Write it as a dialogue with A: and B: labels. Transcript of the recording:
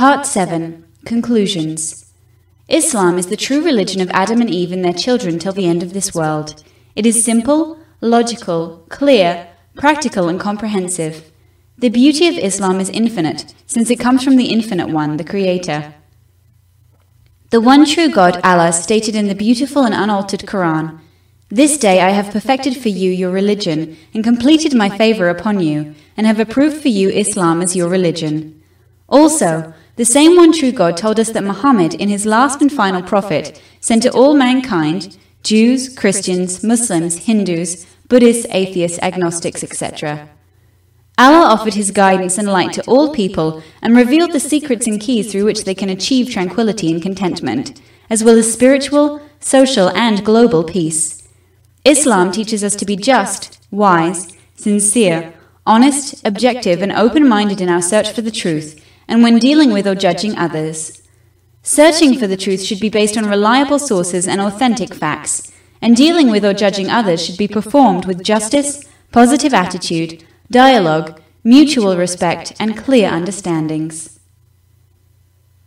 A: Part 7 Conclusions Islam is the true religion of Adam and Eve and their children till the end of this world. It is simple, logical, clear, practical, and comprehensive. The beauty of Islam is infinite, since it comes from the infinite one, the Creator. The one true God, Allah, stated in the beautiful and unaltered Quran This day I have perfected for you your religion, and completed my favor upon you, and have approved for you Islam as your religion. Also, the same one true God told us that Muhammad, in his last and final prophet, sent to all mankind Jews, Christians, Muslims, Hindus, Buddhists, atheists, agnostics, etc. Allah offered his guidance and light to all people and revealed the secrets and keys through which they can achieve tranquility and contentment, as well as spiritual, social, and global peace. Islam teaches us to be just, wise, sincere, honest, objective, and open minded in our search for the truth and when dealing with or judging others. Searching for the truth should be based on reliable sources and authentic facts, and dealing with or judging others should be performed with justice, positive attitude, dialogue, mutual respect, and clear understandings.